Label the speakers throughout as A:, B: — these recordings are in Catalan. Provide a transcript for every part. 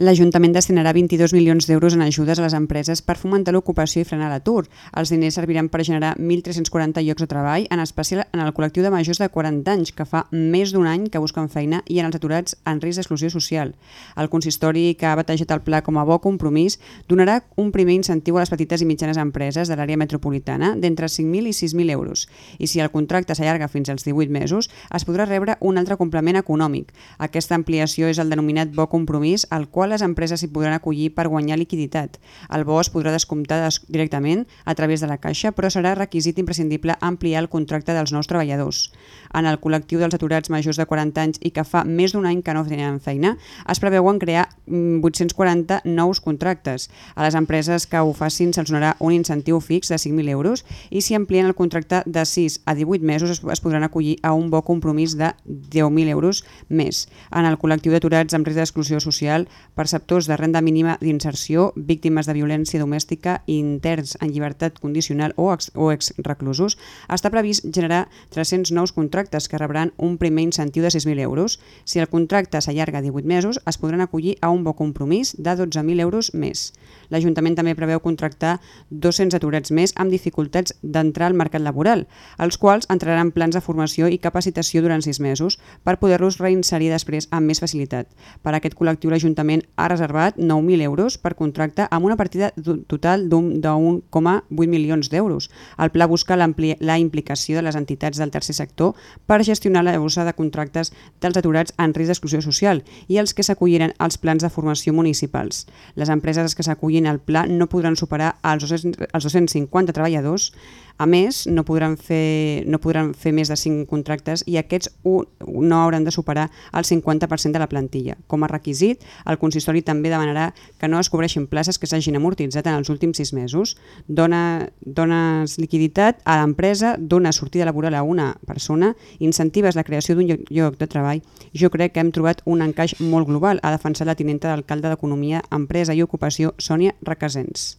A: L'Ajuntament destinarà 22 milions d'euros en ajudes a les empreses per fomentar l'ocupació i frenar l'atur. Els diners serviran per generar 1.340 llocs de treball, en especial en el col·lectiu de majors de 40 anys, que fa més d'un any que busquen feina, i en els aturats en risc d'exclusió social. El consistori, que ha batejat el pla com a bo compromís, donarà un primer incentiu a les petites i mitjanes empreses de l'àrea metropolitana d'entre 5.000 i 6.000 euros. I si el contracte s'allarga fins als 18 mesos, es podrà rebre un altre complement econòmic. Aquesta ampliació és el denominat bo compromís, al qual les empreses s'hi podran acollir per guanyar liquiditat. El bo es podrà descomptar des directament a través de la caixa, però serà requisit imprescindible ampliar el contracte dels nous treballadors. En el col·lectiu dels aturats majors de 40 anys i que fa més d'un any que no tenen feina, es preveuen crear mm, 840 nous contractes. A les empreses que ho facin se'ls donarà un incentiu fix de 5.000 euros i si amplien el contracte de 6 a 18 mesos es, es podran acollir a un bo compromís de 10.000 euros més. En el col·lectiu d'aturats amb risc d'exclusió social, perceptors de renda mínima d'inserció, víctimes de violència domèstica i interns en llibertat condicional o, ex, o ex-reclusos, està previst generar 300 nous contractes que rebran un primer incentiu de 6.000 euros. Si el contracte s'allarga 18 mesos, es podran acollir a un bo compromís de 12.000 euros més. L'Ajuntament també preveu contractar 200 aturats més amb dificultats d'entrar al mercat laboral, els quals entraran en plans de formació i capacitació durant 6 mesos per poder-los reinserir després amb més facilitat. Per aquest col·lectiu l'Ajuntament ha reservat 9.000 euros per contracte amb una partida total d'1,8 milions d'euros. El pla busca la implicació de les entitats del tercer sector per gestionar la bossa de contractes dels aturats en risc d'exclusió social i els que s'acolliren als plans de formació municipals. Les empreses que s'acollin al pla no podran superar els 250 treballadors a més, no podran fer, no podran fer més de 5 contractes i aquests no hauran de superar el 50% de la plantilla. Com a requisit, el consistori també demanarà que no es cobreixin places que s'hagin amortitzat en els últims 6 mesos. Dona, dones liquiditat a l'empresa, dona sortida laboral a una persona, incentives la creació d'un lloc de treball. Jo crec que hem trobat un encaix molt global, ha defensat la tinenta d'alcalde d'Economia, Empresa i Ocupació, Sònia Requesens.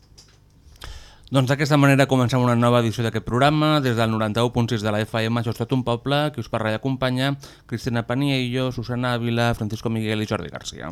B: Doncs d'aquesta manera comencem una nova edició d'aquest programa. Des del 91.6 de la FM, això és tot un poble, que us parla i acompanya Cristina Paniello, Susana Ávila, Francisco Miguel i Jordi Garcia.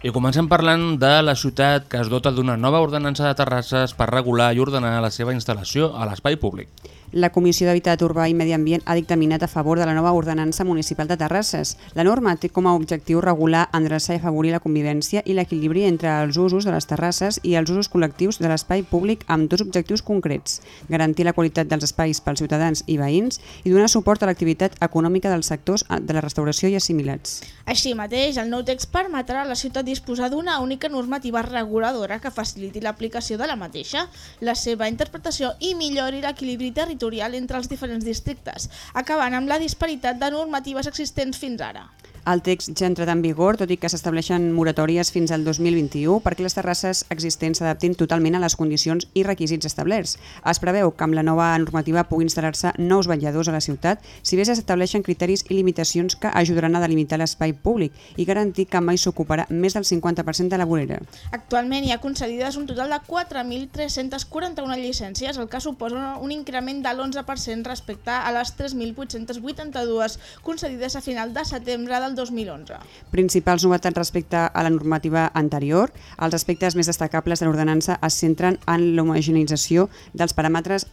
B: I comencem parlant de la ciutat que es dota d'una nova ordenança de terrasses per regular i ordenar la seva instal·lació a l'espai públic.
A: La Comissió d'Habitat Urbà i Medi Ambient ha dictaminat a favor de la nova ordenança municipal de Terrasses. La norma té com a objectiu regular, endreçar i afavorir la convivència i l'equilibri entre els usos de les terrasses i els usos col·lectius de l'espai públic amb dos objectius concrets, garantir la qualitat dels espais pels ciutadans i veïns i donar suport a l'activitat econòmica dels sectors de la restauració i assimilats.
C: Així mateix, el nou text permetrà a la ciutat disposar d'una única normativa reguladora que faciliti l'aplicació de la mateixa, la seva interpretació i millori l'equilibri territorial territorial entre els diferents districtes, acabant amb la disparitat de normatives existents fins ara.
A: El text ja ha entrat en vigor, tot i que s'estableixen moratòries fins al 2021 perquè les terrasses existents s'adaptin totalment a les condicions i requisits establerts. Es preveu que amb la nova normativa pugui instal·lar-se nous vetlladors a la ciutat, si bé s'estableixen criteris i limitacions que ajudaran a delimitar l'espai públic i garantir que mai s'ocuparà més del 50% de la vorera.
C: Actualment hi ha concedides un total de 4.341 llicències, el que suposa un increment de l'11% respecte a les 3.882 concedides a final de setembre del del 2011.
A: Principals novetats respecte a la normativa anterior. Els aspectes més destacables de l'ordenança es centren en l'homogeneïtzació dels paràmetres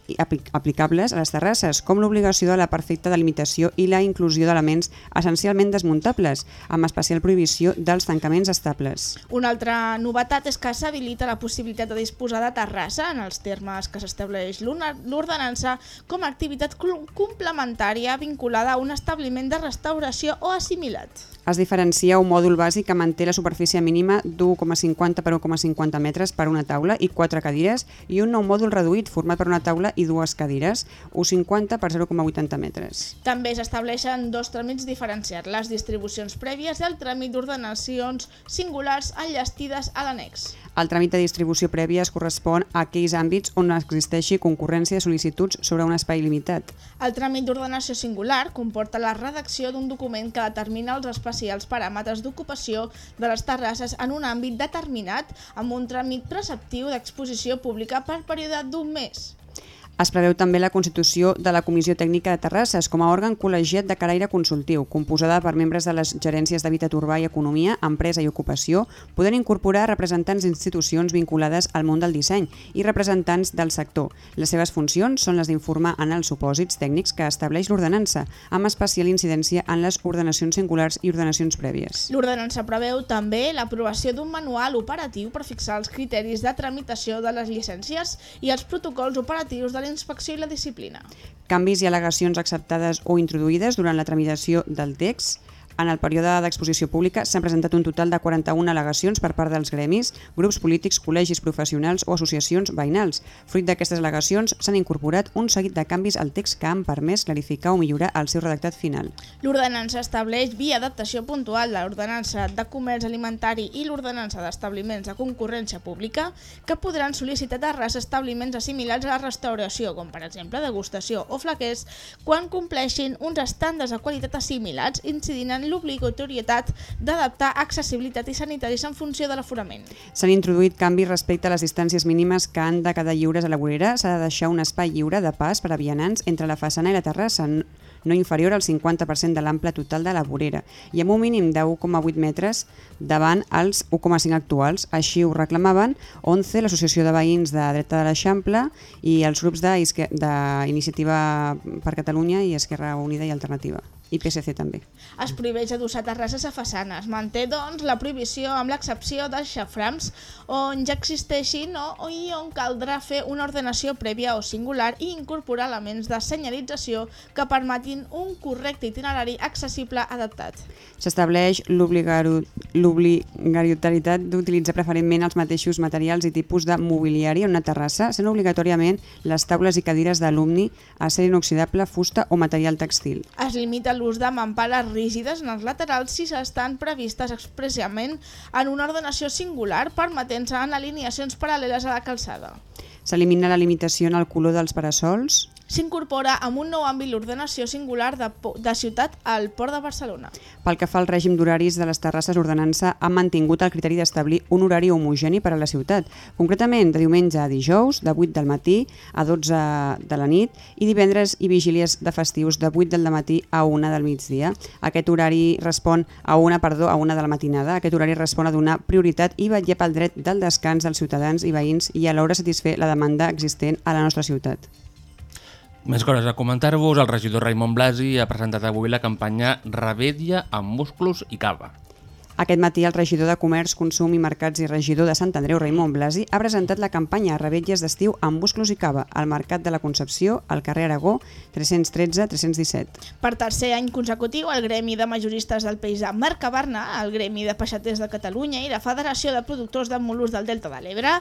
A: aplicables a les terrasses, com l'obligació de la perfecta delimitació i la inclusió d'elements essencialment desmuntables, amb especial prohibició dels tancaments estables.
C: Una altra novetat és que s'habilita la possibilitat de disposar de terrassa en els termes que s'estableix l'ordenança com a activitat complementària vinculada a un establiment de restauració o assimilat.
A: Es diferencia un mòdul bàsic que manté la superfície mínima d'1,50 per 1,50 metres per una taula i 4 cadires i un nou mòdul reduït format per una taula i dues cadires, 1,50 per 0,80 metres.
C: També s'estableixen dos tràmits diferenciats, les distribucions prèvies i el tràmit d'ordenacions singulars enllastides a l'annex.
A: El tràmit de distribució prèvia es correspon a aquells àmbits on existeixi concurrència de sol·licituds sobre un espai limitat.
C: El tràmit d'ordenació singular comporta la redacció d'un document que determina els especials paràmetres d'ocupació de les terrasses en un àmbit determinat amb un tràmit preceptiu d'exposició pública per període d'un mes.
A: Es preveu també la constitució de la Comissió Tècnica de Terrasses com a òrgan col·legiat de caire consultiu, composada per membres de les gerències d'Habitat Urbà i Economia, Empresa i Ocupació, podent incorporar representants d'institucions vinculades al món del disseny i representants del sector. Les seves funcions són les d'informar en els supòsits tècnics que estableix l'ordenança, amb especial incidència en les ordenacions singulars i ordenacions prèvies.
C: L'ordenança preveu també l'aprovació d'un manual operatiu per fixar els criteris de tramitació de les llicències i els protocols operatius de la inspecció i la disciplina.
A: Canvis i al·legacions acceptades o introduïdes durant la tramitació del text. En el període d'exposició pública s'han presentat un total de 41 al·legacions per part dels gremis, grups polítics, col·legis professionals o associacions veïnals. Fruit d'aquestes al·legacions s'han incorporat un seguit de canvis al text que han permès clarificar o millorar el seu redactat final.
C: L'ordenança estableix, via adaptació puntual de l'ordenança de comerç alimentari i l'ordenança d'establiments de concurrència pública, que podran sol·licitar terrasses establiments assimilats a la restauració, com per exemple degustació o flaquers, quan compleixin uns estàndards de qualitat assimilats, incidint en l'obligatorietat d'adaptar accessibilitat i sanitaris en funció de l'aforament.
A: S'han introduït canvis respecte a les distàncies mínimes que han de quedar lliures a la vorera. S'ha de deixar un espai lliure de pas per a vianants entre la façana i la terrassa, no inferior al 50% de l'ample total de la vorera i amb un mínim de 1,8 metres davant els 1,5 actuals. Així ho reclamaven 11, l'Associació de Veïns de Dreta de l'Eixample i els grups d'Iniciativa per Catalunya i Esquerra Unida i Alternativa. I PSC també.
C: Es prohibeix adossar terrasses a façanes. Manté, doncs, la prohibició amb l'excepció dels xaframs on ja existeixin o, o i on caldrà fer una ordenació prèvia o singular i incorporar elements de senyalització que permetin un correcte itinerari accessible adaptat.
A: S'estableix l'obligatorietat d'utilitzar preferentment els mateixos materials i tipus de mobiliari en una terrassa, sent obligatòriament les taules i cadires d'alumni a ser inoxidable, fusta o material textil.
C: Es limita l'ús de mampares rígides en els laterals si estan previstes expressament en una ordenació singular permetent-se en alineacions paral·leles a la calçada.
A: S'elimina la limitació en el color dels parasols,
C: S'incorpora amb un nou àmbit l'ordenació singular de, de ciutat al Port de Barcelona.
A: Pel que fa al règim d'horaris de les terrasses, l'ordenança ha mantingut el criteri d'establir un horari homogeni per a la ciutat, concretament de diumenge a dijous, de 8 del matí a 12 de la nit, i divendres i vigílies de festius de 8 del matí a 1 del migdia. Aquest horari respon a una, perdó, a una de la matinada. Aquest horari respon a donar prioritat i vetllar pel dret del descans dels ciutadans i veïns i alhora satisfer la demanda existent a la nostra ciutat.
B: Més coses a comentar-vos, el regidor Raimon Blasi ha presentat avui la campanya Revetlla amb musclos i cava.
A: Aquest matí el regidor de Comerç, Consum i Mercats i regidor de Sant Andreu, Raimon Blasi, ha presentat la campanya Revetlles d'estiu amb musclos i cava al Mercat de la Concepció, al carrer Aragó, 313-317.
C: Per tercer any consecutiu, el Gremi de Majoristes del de Mercabarna, el Gremi de Peixaters de Catalunya i la Federació de Productors de Molús del Delta de l'Ebre,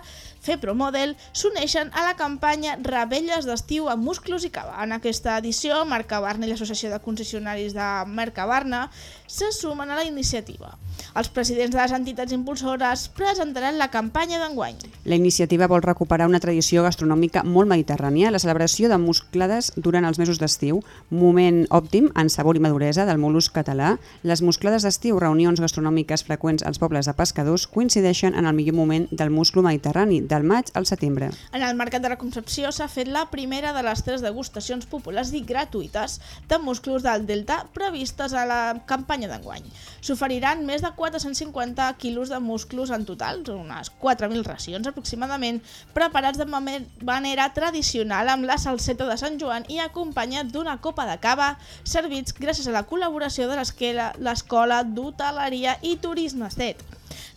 C: FEPROMODEL, s'uneixen a la campanya Rebelles d'estiu amb musclos i cava. En aquesta edició, Mercabarna i l'Associació de Concessionaris de Mercabarna se sumen a la iniciativa. Els presidents de les entitats impulsores presentaran la campanya d'enguany.
A: La iniciativa vol recuperar una tradició gastronòmica molt mediterrània, la celebració de musclades durant els mesos d'estiu, moment òptim en sabor i maduresa del molusc català. Les musclades d'estiu, reunions gastronòmiques freqüents als pobles de pescadors, coincideixen en el millor moment del musclo mediterrani, del maig al setembre.
C: En el Mercat de la Concepció s'ha fet la primera de les tres degustacions populars i gratuïtes de musclos del Delta previstes a la campanya d'enguany. S'oferiran més de 450 quilos de musclos en total, unes 4.000 racions aproximadament, preparats de manera tradicional amb la salseta de Sant Joan i acompanyat d'una copa de cava, servits gràcies a la col·laboració de l'Escola d'Hoteleria i Turisme Estet.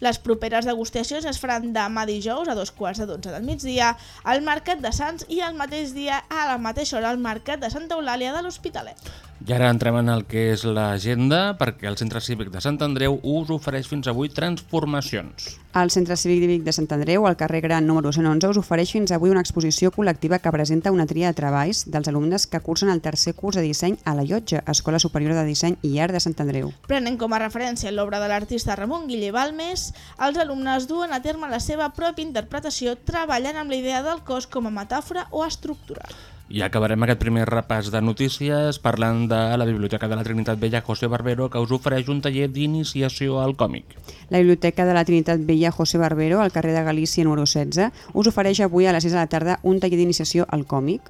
C: Les properes degustacions es faran demà dijous a dos quarts de dotze del migdia al Mercat de Sants i al mateix dia a la mateixa hora al Mercat de Santa Eulàlia de l'Hospitalet.
B: I ara entrem en el que és l'agenda, perquè el Centre Cívic de Sant Andreu us ofereix fins avui transformacions.
A: El Centre Cívic de Sant Andreu, al carrer Gran número 111, us ofereix fins avui una exposició col·lectiva que presenta una tria de treballs dels alumnes que cursen el tercer curs de disseny a la Llotja, Escola Superior de Disseny i Art de Sant Andreu.
C: Prenent com a referència l'obra de l'artista Ramon Guille Balmes, els alumnes duen a terme la seva pròpia interpretació treballant amb la idea del cos com a metàfora o estructura.
B: I acabarem aquest primer repàs de notícies parlant de la Biblioteca de la Trinitat Vella José Barbero que us ofereix un taller d'iniciació al còmic.
A: La Biblioteca de la Trinitat Vella José Barbero, al carrer de Galícia número 16, us ofereix avui a les 6 de la tarda un taller d'iniciació al còmic.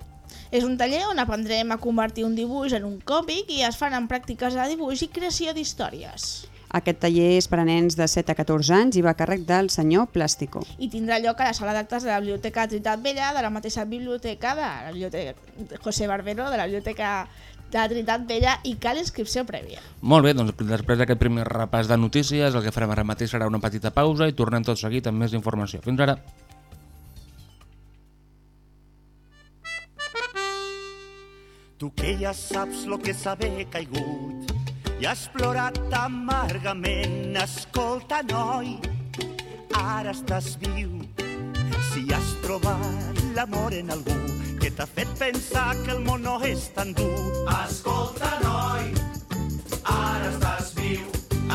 C: És un taller on aprendrem a convertir un dibuix en un còmic i es faran pràctiques de dibuix i creació d'històries.
A: Aquest taller és per a nens de 7 a 14 anys i va a càrrec del senyor Plàstico.
C: I tindrà lloc a la sala d'actes de la Biblioteca Trinitat Vella, de la mateixa biblioteca de la biblioteca José Barbero, de la Biblioteca de la Trinitat Vella i cal inscripció prèvia.
B: Molt bé, doncs després d'aquest primer repàs de notícies el que farem ara mateix serà una petita pausa i tornem tot seguit amb més informació. Fins ara.
D: Tu que ja saps lo que haver caigut i has plorat amargament. Escolta, noi, ara estàs viu. Si has trobat l'amor en algú que t'ha fet pensar que el món no és tan dur. Escolta, noi, ara estàs viu.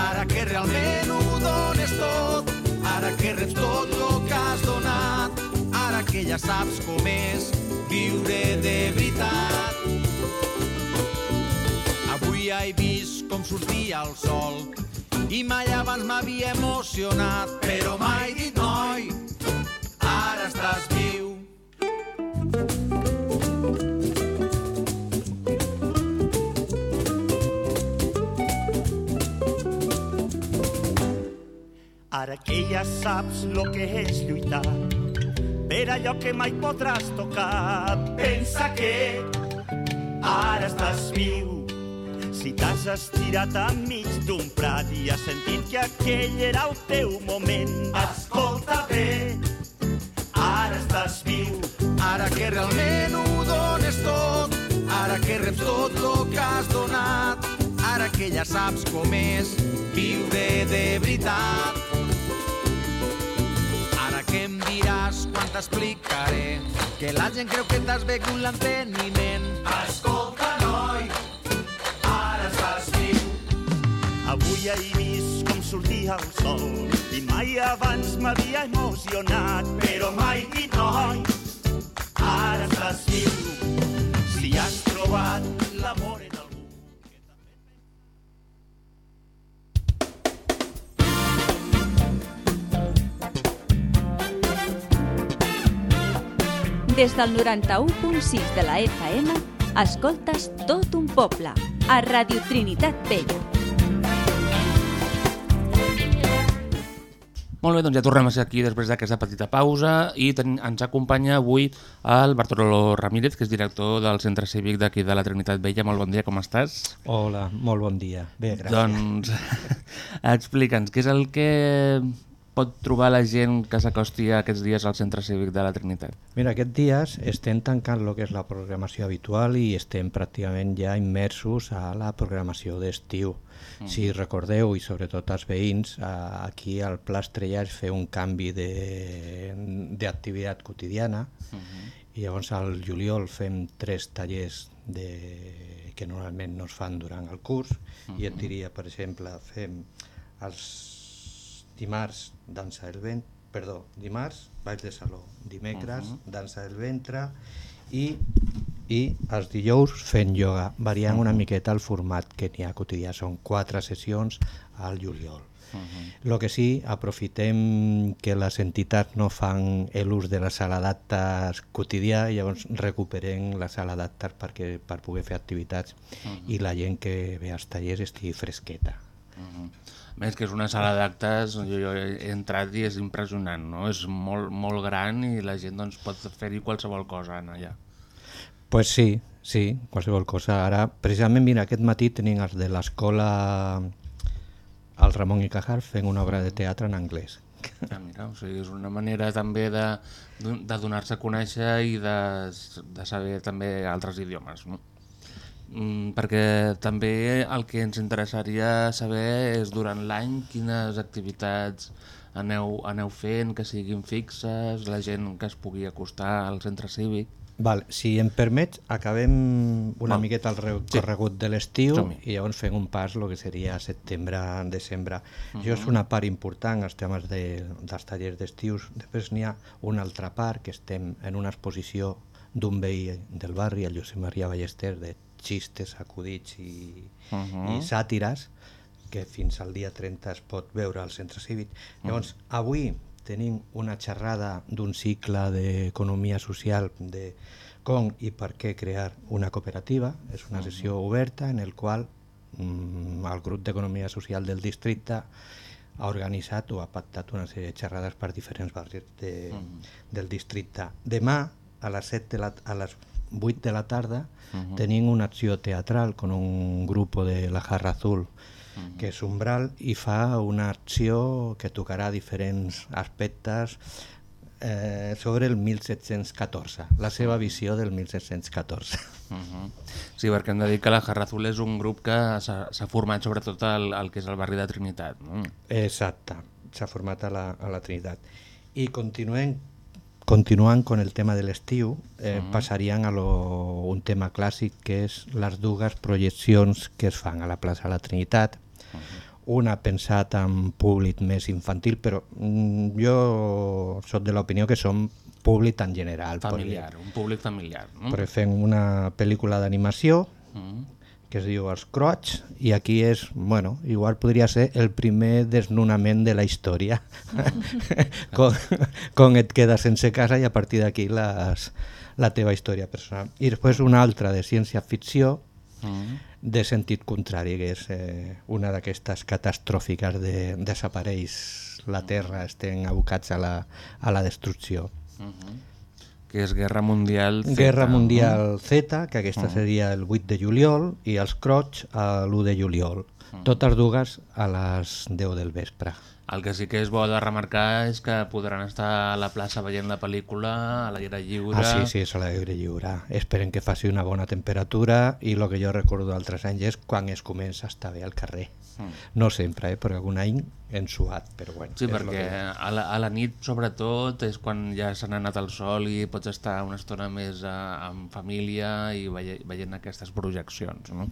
D: Ara que realment ho dones tot, ara que reps tot lo que has donat, ara que ja saps com és viure de veritat. Avui he vist com sortia el sol i mai abans m'havia emocionat, però mai dit noi, ara estàs viu. Ara que ja saps lo que és lluitar per allò que mai podràs tocar, pensa que ara estàs viu. Si t'has estirat enmig d'un prat i has sentit que aquell era el teu moment, escolta bé, ara estàs viu. Ara que realment ho dones tot, ara que reps tot lo que has donat, ara que ja saps com és viure de veritat. Ara que em diràs quan t'explicaré que la gent creu que t'has begut l'enteniment. Escolta, Avui he vist com sortia el sol i mai abans m'havia emocionat, però mai dit noi, ara estàs viu. Si has trobat l'amor en algú
E: Des del 91.6 de la FM, escoltes tot un poble, a Radio Trinitat Vella.
B: Molt bé, doncs ja tornem a ser aquí després d'aquesta petita pausa i ten, ens acompanya avui el Bartolomé Ramírez, que és director del Centre Cívic d'aquí de la Trinitat Vella. Molt bon dia, com estàs?
F: Hola, molt bon dia. Bé, gràcies.
B: Doncs explica'ns, què és el que pot trobar la gent que s'acosti aquests dies al Centre Cívic de la Trinitat?
F: Mira, aquests dies estem tancant el que és la programació habitual i estem pràcticament ja immersos a la programació d'estiu. Mm. Si recordeu, i sobretot els veïns, aquí al Pla Estrella es fer un canvi de- d'activitat quotidiana
B: Mm -hmm.
F: i llavors al juliol fem tres tallers de... que normalment no es fan durant el curs mm -hmm. i et diria, per exemple, fem els dimarts dansa del ventre, perdó, dimarts baix de saló, dimecres
B: Mhm.
F: dansa del ventre i, i els dijous fent ioga, variant una miqueta el format que n'hi ha quotidià, són quatre sessions al juliol. Lo que sí, aprofitem que les entitats no fan l'ús de la sala d'actes quotidià i llavors recuperem la sala d'actes perquè, per poder fer activitats i la gent que ve als tallers estigui fresqueta.
B: Mhm. Més que és una sala d'actes, jo, jo he entrat i és impressionant, no? És molt, molt gran i la gent doncs, pot fer-hi qualsevol cosa en allà.
F: Pues sí, sí, qualsevol cosa. Ara, precisament, mira, aquest matí tenim els de l'escola el Ramon i Cajal fent una obra de teatre en anglès.
B: Ah, mira, o sigui, és una manera també de, de donar-se a conèixer i de, de saber també altres idiomes, no? Mm, perquè també el que ens interessaria saber és durant l'any quines activitats aneu, aneu fent, que siguin fixes, la gent que es pugui acostar al centre cívic.
F: Val, si em permets, acabem una
B: Val.
F: miqueta el
B: Sí.
F: recorregut de l'estiu i llavors fem un pas el que seria setembre, desembre.
B: Mhm.
F: Això és una part important, els temes de, dels tallers d'estius. Després n'hi ha una altra part, que estem en una exposició d'un veí del barri, el Josep Maria Ballester, de xistes, acudits i,
B: Mhm.
F: i sàtires, que fins al dia 30 es pot veure al centre cívic. Llavors, avui tenim una xerrada d'un cicle d'economia social de com i per què crear una cooperativa. És una sessió oberta en el qual mm, el grup d'economia social del districte ha organitzat o ha pactat una sèrie de xerrades per diferents barris de, del districte. Demà, a les, 7 de la, a les 8 de la tarda, tenim una acció teatral con un grup de la Jarra Azul, que és Umbral, i fa una acció que tocarà diferents aspectes eh, sobre el 1714, la seva visió del 1714.
B: Mhm. Sí, perquè hem de dir que la Jarra Azul és un grup que s'ha s'ha format sobretot al, al que és el barri de Trinitat. No?
F: Exacte, s'ha format a la, a la Trinitat. I continuem, continuant con el tema de l'estiu, eh,
B: Mhm.
F: passaríem a lo, un tema clàssic que és les dues projeccions que es fan a la plaça de la Trinitat. Una pensat en públic més infantil, però mm, jo sóc de l'opinió que som públic en general.
B: Familiar, un públic familiar. No?
F: perquè fem una pel·lícula d'animació
B: Mhm.
F: Que es diu Els Crocs i aquí és, bueno, igual podria ser el primer desnonament de la història com, com et quedes sense casa i a partir d'aquí la teva història personal i després una altra de ciència-ficció
B: Mhm.
F: de sentit contrari que és eh, una d'aquestes catastròfiques de desapareix la Terra, estem abocats a la, a la destrucció
B: Mhm. Que és Guerra Mundial Z.
F: Guerra? Mundial Z, que aquesta
B: Mhm.
F: seria el 8 de juliol, i els Crocs a l'1 de juliol.
B: Mhm.
F: Totes dues a les 10 del vespre.
B: El que sí que és bo de remarcar és que podran estar a la plaça veient la pel·lícula, a l'aire lliure...
F: Ah, sí, sí, és a l'aire lliure. Esperen que faci una bona temperatura i el que jo recordo d'altres anys és quan es comença a estar bé al carrer.
B: Mm.
F: No sempre, eh, perquè algun any hem suat, però bueno.
B: Sí, perquè
F: que-
B: a la, a la nit, sobretot, és quan ja se n'ha anat el sol i pots estar una estona més eh, amb família i veie, veient aquestes projeccions, no?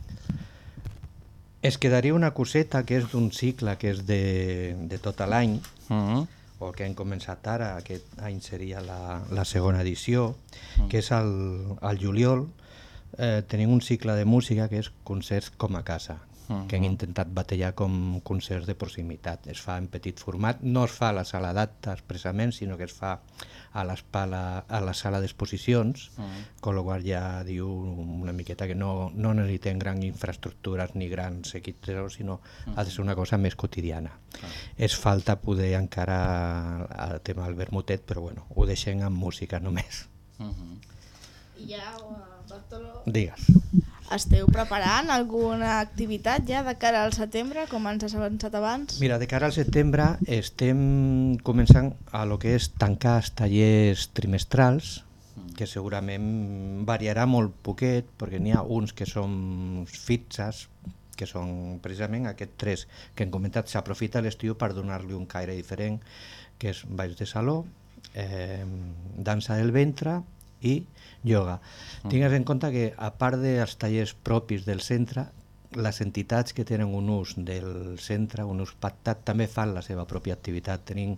F: Es quedaria una coseta que és d'un cicle que és de, de tot l'any,
B: Mhm.
F: o el que hem començat ara, aquest any seria la, la segona edició,
B: Mm.
F: que és al, al juliol, eh, tenim un cicle de música que és concerts com a casa,
B: Mhm.
F: que hem intentat batallar com concerts de proximitat. Es fa en petit format, no es fa a la sala d'actes expressament, sinó que es fa a, l'espala- a la sala d'exposicions,
B: Mhm.
F: con lo qual ja diu una miqueta que no, no necessitem grans infraestructures ni grans equips, sinó ha de ser una cosa més quotidiana. És falta poder encara el tema del vermutet, però bueno, ho deixem amb música només.
B: Mhm.
C: I ja, Bartolo,
F: Digues.
C: Esteu preparant alguna activitat ja de cara al setembre, com ens has avançat abans?
F: Mira, de cara al setembre estem començant a lo que és tancar els tallers trimestrals, que segurament variarà molt poquet, perquè n'hi ha uns que són fixes, que són precisament aquests tres que hem comentat, s'aprofita l'estiu per donar-li un caire diferent, que és baix de saló, eh, dansa del ventre i ioga.
B: Mm.
F: Tingues en compte que a part dels tallers propis del centre, les entitats que tenen un ús del centre, un ús pactat, també fan la seva pròpia activitat. Tenim,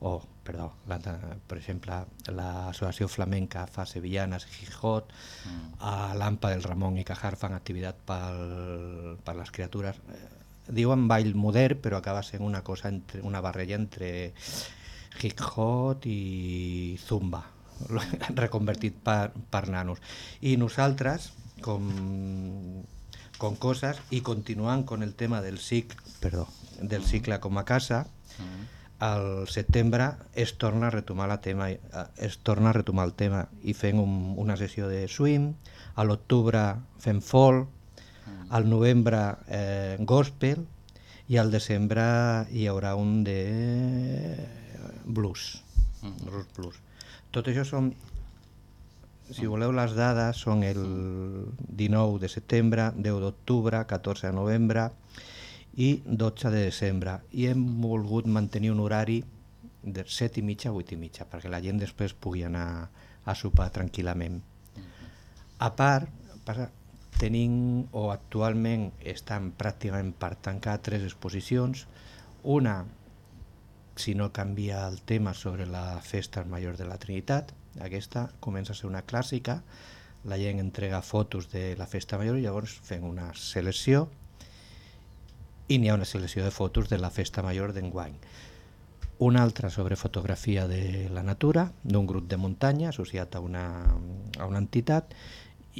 F: oh, perdó, la, per exemple, l'Associació Flamenca fa Sevillanes, Gijot, mm. a l'AMPA del Ramon i Cajar fan activitat pel, per les criatures. Eh, Diuen ball modern, però acaba sent una cosa entre, una barreja entre hip hop i zumba reconvertit per, per nanos. I nosaltres com, com coses i continuant con el tema del cicle perdó, del cicle com a casa al setembre es torna a retomar la tema es torna a retomar el tema i fem un, una sessió de swing a l'octubre fem folk al novembre eh, gospel i al desembre hi haurà un de blues, blues, blues. Tot això són, si voleu les dades, són el 19 de setembre, 10 d'octubre, 14 de novembre i 12 de desembre. I hem volgut mantenir un horari de 7 i mitja a 8 i mitja, perquè la gent després pugui anar a sopar tranquil·lament. A part, tenim o actualment estan pràcticament per tancar tres exposicions. Una, si no canvia el tema, sobre la festa major de la Trinitat. Aquesta comença a ser una clàssica. La gent entrega fotos de la festa major i llavors fem una selecció i n'hi ha una selecció de fotos de la festa major d'enguany. Una altra sobre fotografia de la natura, d'un grup de muntanya associat a una, a una entitat,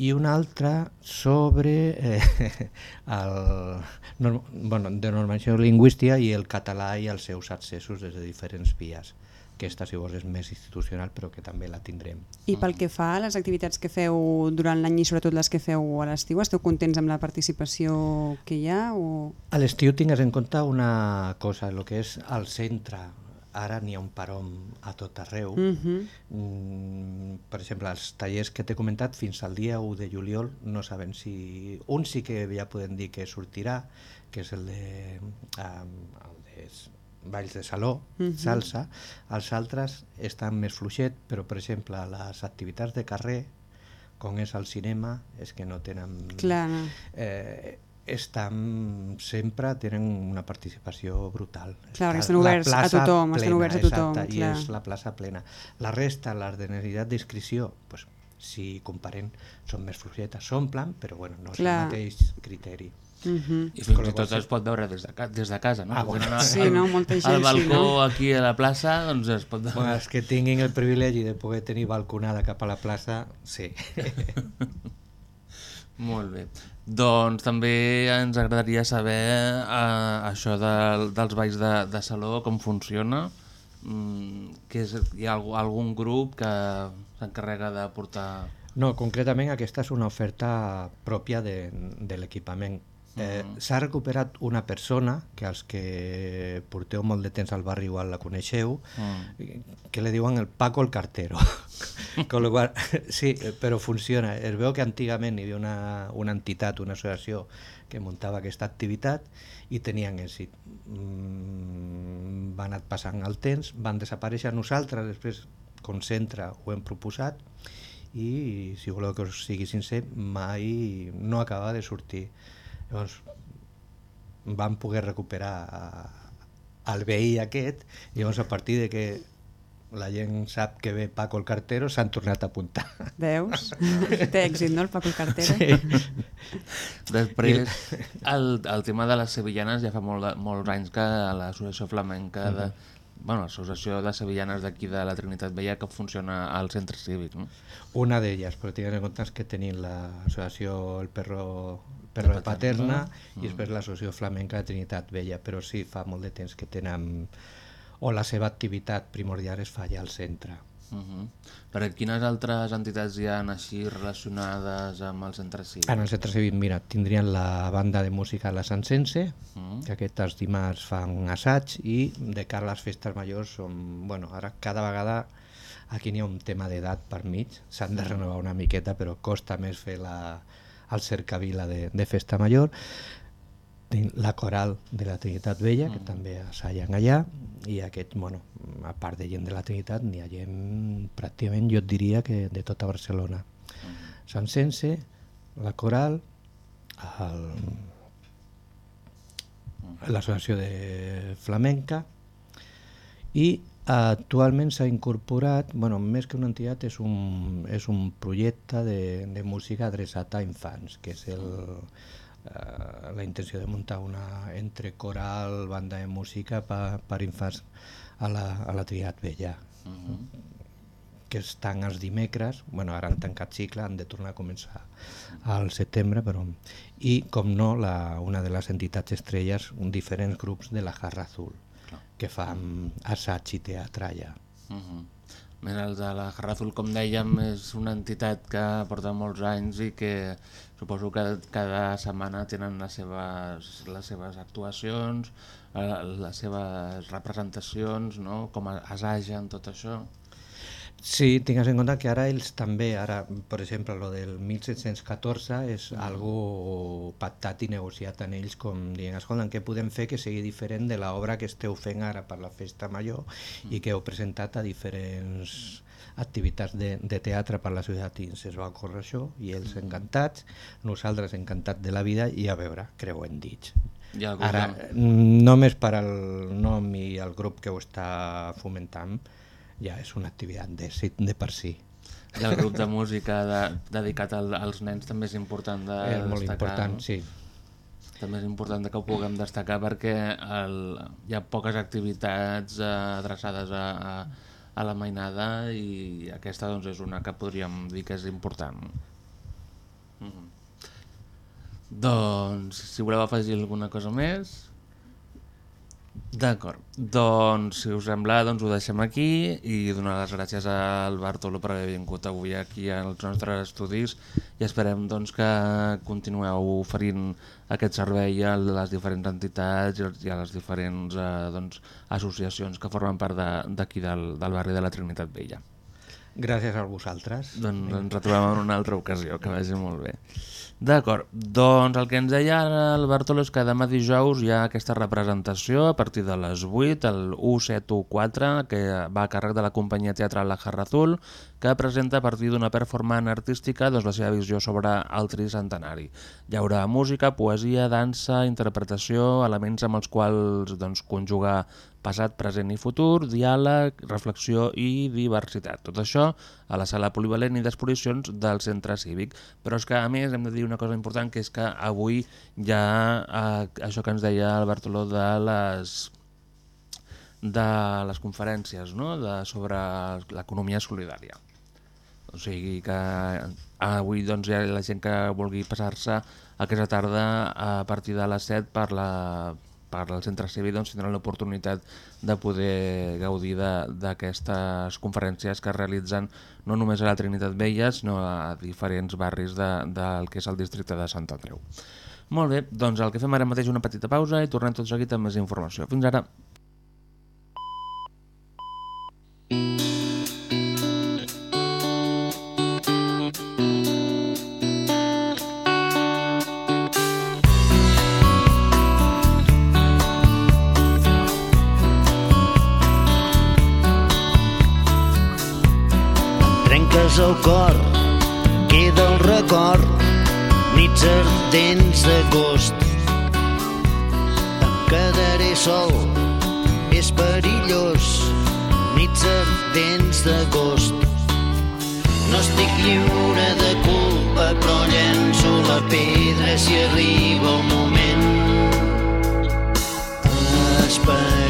F: i una altra sobre eh, el, no, bueno, de normalització lingüística i el català i els seus accessos des de diferents vies. Aquesta, si vols, és més institucional, però que també la tindrem.
A: I pel que fa a les activitats que feu durant l'any i sobretot les que feu a l'estiu, esteu contents amb la participació que hi ha? O...
F: A l'estiu tingues en compte una cosa, el que és al centre, ara n'hi ha un parom a tot arreu.
A: Mhm.
F: Mm, per exemple, els tallers que t'he comentat fins al dia 1 de juliol no saben si... Un sí que ja podem dir que sortirà, que és el de, um, el de balls de saló,
A: Mhm.
F: salsa. Els altres estan més fluixet, però per exemple les activitats de carrer, com és el cinema, és que no tenen...
A: Clar.
F: Eh, estan sempre tenen una participació brutal.
A: Clar, estan
F: la
A: oberts a tothom, estan oberts a tothom,
F: exacte,
A: clar.
F: I és la plaça plena. La resta, les de necessitat d'inscripció, pues, si comparem, són més fluixetes, s'omplen, però bueno, no és
A: Clar.
F: el mateix criteri.
A: Mhm.
B: I fins i tot es pot veure des de, ca des de casa, no?
F: Ah, bueno.
B: Tenen
A: Sí, no? Molta gent
B: Al
A: sí,
B: balcó
A: no?
B: aquí a la plaça, doncs es pot veure.
F: Bueno, els que tinguin el privilegi de poder tenir balconada cap a la plaça, sí.
B: Molt bé. Doncs també ens agradaria saber eh, això de, dels balls de, de saló, com funciona. Mm, que és, hi ha algú, algun grup que s'encarrega de portar...
F: No, concretament aquesta és una oferta pròpia de, de l'equipament. Eh, S'ha recuperat una persona, que els que porteu molt de temps al barri igual la coneixeu, que li diuen el Paco el cartero. Con lo qual, sí, però funciona. Es veu que antigament hi havia una, una entitat, una associació que muntava aquesta activitat i tenien èxit. Mm, va anar passant el temps, van desaparèixer nosaltres, després concentra ho hem proposat i si voleu que us sigui sincer mai no acaba de sortir llavors vam poder recuperar eh, el veí aquest i llavors a partir de que la gent sap que ve Paco el cartero s'han tornat a apuntar
A: Veus? Té èxit, no, el Paco el Cartero?
F: Sí.
B: Després, el, el tema de les sevillanes ja fa molt, molts anys que l'associació flamenca de... Bueno, l'associació de sevillanes d'aquí de la Trinitat Vella que funciona al centre cívic, no?
F: una d'elles, però tinguem en compte que tenim l'associació El Perro, Perro de Paterna i després l'associació flamenca de Trinitat Vella, però sí, fa molt de temps que tenen o la seva activitat primordial es fa allà al centre.
B: Uh -huh. Perquè quines altres entitats hi han així relacionades amb el centre cívic?
F: En el centre cívic, mira, tindrien la banda de música La Sansense,
B: Mm.
F: que aquests dimarts fan assaig i de cara a les festes majors són, bueno, ara cada vegada aquí n'hi ha un tema d'edat per mig, s'han de renovar una miqueta però costa més fer la, el cercavila de, de festa major la coral de la Trinitat Vella, que també assallen allà, i aquest, bueno, a part de gent de la Trinitat, n'hi ha gent pràcticament, jo et diria que de tota Barcelona. Sant Sense, la coral, el l'associació de flamenca i actualment s'ha incorporat, bueno, més que una entitat, és un, és un projecte de, de música adreçat a infants, que és el, eh, la intenció de muntar una entre coral, banda de música per, per infants a la, a la Triat Vella. Uh -huh. que estan els dimecres, bueno, ara han tancat cicle, han de tornar a començar al setembre, però... I, com no, la, una de les entitats estrelles, un diferents grups de la Jarra Azul, que fan assaig i teatre allà.
B: Uh -huh. Més el de la Jarra com dèiem, és una entitat que porta molts anys i que suposo que cada setmana tenen les seves, les seves actuacions, eh, les seves representacions, no? com assagen tot això.
F: Sí, tingues en compte que ara ells també, ara, per exemple, lo del 1714 és mm. algo pactat i negociat en ells com dient, escolta, què podem fer que sigui diferent de l'obra que esteu fent ara per la festa major mm. i que heu presentat a diferents activitats de, de teatre per la ciutat i es va ocórrer això i ells
B: Mm.
F: encantats, nosaltres encantats de la vida i a veure, creuem dits.
B: Hi ha algú
F: Ara, mm, només per al nom i el grup que ho està fomentant ja és una activitat d'èxit de per si.
B: I el grup de música de, dedicat al, als nens també és important de
F: És molt
B: destacar.
F: important,
B: no?
F: sí.
B: També és important que ho puguem destacar perquè el, hi ha poques activitats eh, adreçades a, a, a la mainada i aquesta doncs, és una que podríem dir que és important. Mm -hmm. Doncs, si voleu afegir alguna cosa més... D'acord, doncs si us sembla doncs ho deixem aquí i donar les gràcies al Bartolo per haver vingut avui aquí als nostres estudis i esperem doncs que continueu oferint aquest servei a les diferents entitats i a les diferents eh, doncs, associacions que formen part d'aquí de, del, del barri de la Trinitat Vella.
F: Gràcies a vosaltres.
B: Doncs ens retrobem en una altra ocasió, que vagi molt bé. D'acord, doncs el que ens deia el Bartolo és que demà dijous hi ha aquesta representació a partir de les 8, el U714, que va a càrrec de la companyia teatral La Jarra Azul, que presenta a partir d'una performance artística doncs, la seva visió sobre el tricentenari. Hi haurà música, poesia, dansa, interpretació, elements amb els quals doncs, conjugar passat, present i futur, diàleg, reflexió i diversitat. Tot això a la sala polivalent i d'exposicions del centre cívic. Però és que, a més, hem de dir una cosa important, que és que avui ha eh, això que ens deia el Bartoló de les de les conferències no? de, sobre l'economia solidària. O sigui que avui doncs, hi ha la gent que vulgui passar-se aquesta tarda a partir de les 7 per la per al centre cívic doncs, tindran l'oportunitat de poder gaudir d'aquestes conferències que es realitzen no només a la Trinitat Vella, sinó a diferents barris de, del que és el districte de Sant Andreu. Molt bé, doncs el que fem ara mateix una petita pausa i tornem tot seguit amb més informació. Fins ara.
G: El cor, queda el record, nits ardents d'agost. Em quedaré sol, és perillós, nits ardents d'agost. No estic lliure de culpa, però llenço la pedra si arriba el moment. Esperit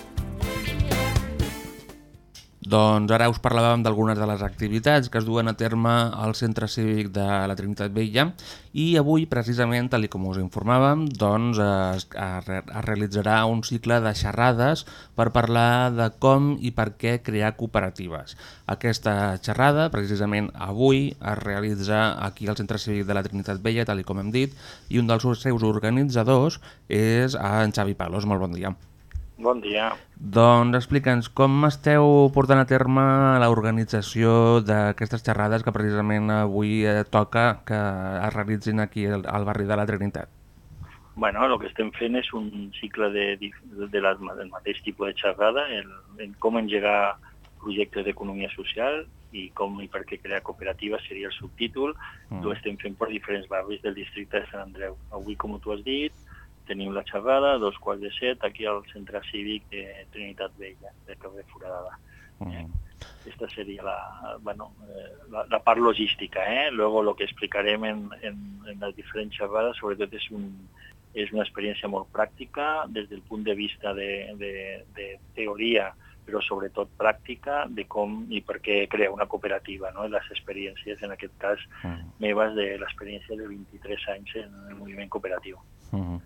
B: Doncs ara us parlàvem d'algunes de les activitats que es duen a terme al Centre Cívic de la Trinitat Vella i avui, precisament, tal com us informàvem, doncs, es, es, es realitzarà un cicle de xerrades per parlar de com i per què crear cooperatives. Aquesta xerrada, precisament avui, es realitza aquí al Centre Cívic de la Trinitat Vella, tal com hem dit, i un dels seus organitzadors és en Xavi Palos. Molt bon dia.
H: Bon dia.
B: Doncs explica'ns com esteu portant a terme l'organització d'aquestes xerrades que precisament avui eh, toca que es realitzin aquí al, al barri de la Trinitat.
H: Bueno, el que estem fent és un cicle de, de, de la, del mateix tipus de xerrada, el, en com engegar projectes d'economia social i com i per què crear cooperatives seria el subtítol. Mm. Ho estem fent per diferents barris del districte de Sant Andreu. Avui, com tu has dit, tenim la xerrada, dos quarts de set, aquí al centre cívic de Trinitat Vella, de carrer Foradada. Uh -huh. Esta sería la, bueno, eh, la, la, part logística. ¿eh? Luego lo que explicarem en, en, en las diferents xerrades, sobretot és, un, és una experiència molt pràctica des del punt de vista de, de, de teoria, però sobretot pràctica de com i per què crear una cooperativa, no? les experiències, en aquest cas, -huh. meves de l'experiència de 23 anys en el moviment cooperatiu.
B: Uh -huh.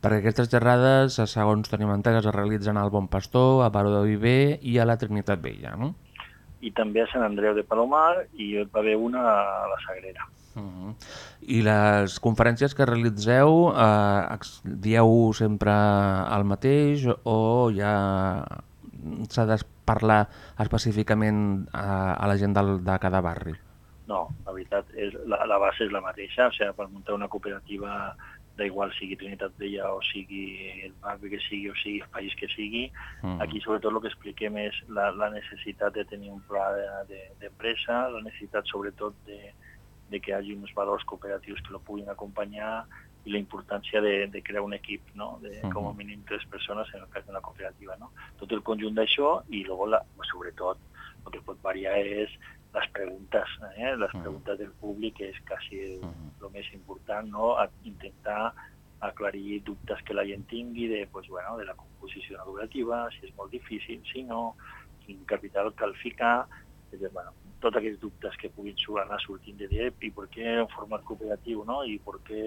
B: Perquè aquestes xerrades, segons tenim entès, es realitzen al Bon Pastor, a Baró de Viver i a la Trinitat Vella, no?
H: I també a Sant Andreu de Palomar i va haver una a la Sagrera.
B: Uh -huh. I les conferències que realitzeu, eh, dieu sempre el mateix o ja s'ha de parlar específicament a, a la gent del, de cada barri?
H: No, la veritat, és, la, la base és la mateixa, o sigui, per muntar una cooperativa da igual sigui Trinitat Vella o sigui el barri que sigui o sigui el país que sigui. Mm. Aquí sobretot el que expliquem és la, la necessitat de tenir un pla d'empresa, de, de, la necessitat sobretot de, de que hi hagi uns valors cooperatius que lo puguin acompanyar i la importància de, de crear un equip, no? de mm -hmm. com a mínim tres persones en el cas d'una cooperativa. No? Tot el conjunt d'això i luego, la, sobretot, el que pot variar és les preguntes, eh? les preguntes del públic és quasi el, el més important, no? A intentar aclarir dubtes que la gent tingui de, pues, bueno, de la composició cooperativa, si és molt difícil, si no, quin capital cal ficar, és, bueno, tots aquests dubtes que puguin anar sortint de dir i per què un format cooperatiu, no? I per què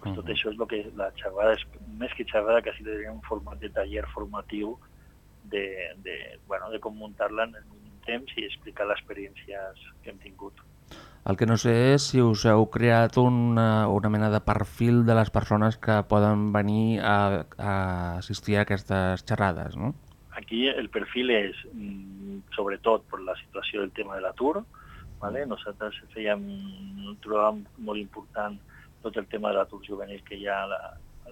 H: pues, tot això és el que la xerrada és, més que xerrada, quasi de un format de taller formatiu de, de, bueno, de com muntar-la en temps i explicar les experiències que hem tingut.
B: El que no sé és si us heu creat una, una mena de perfil de les persones que poden venir a, a assistir a aquestes xerrades, no?
H: Aquí el perfil és, mm, sobretot per la situació del tema de l'atur, ¿vale? nosaltres fèiem, trobàvem molt important tot el tema de l'atur juvenil que hi ha la,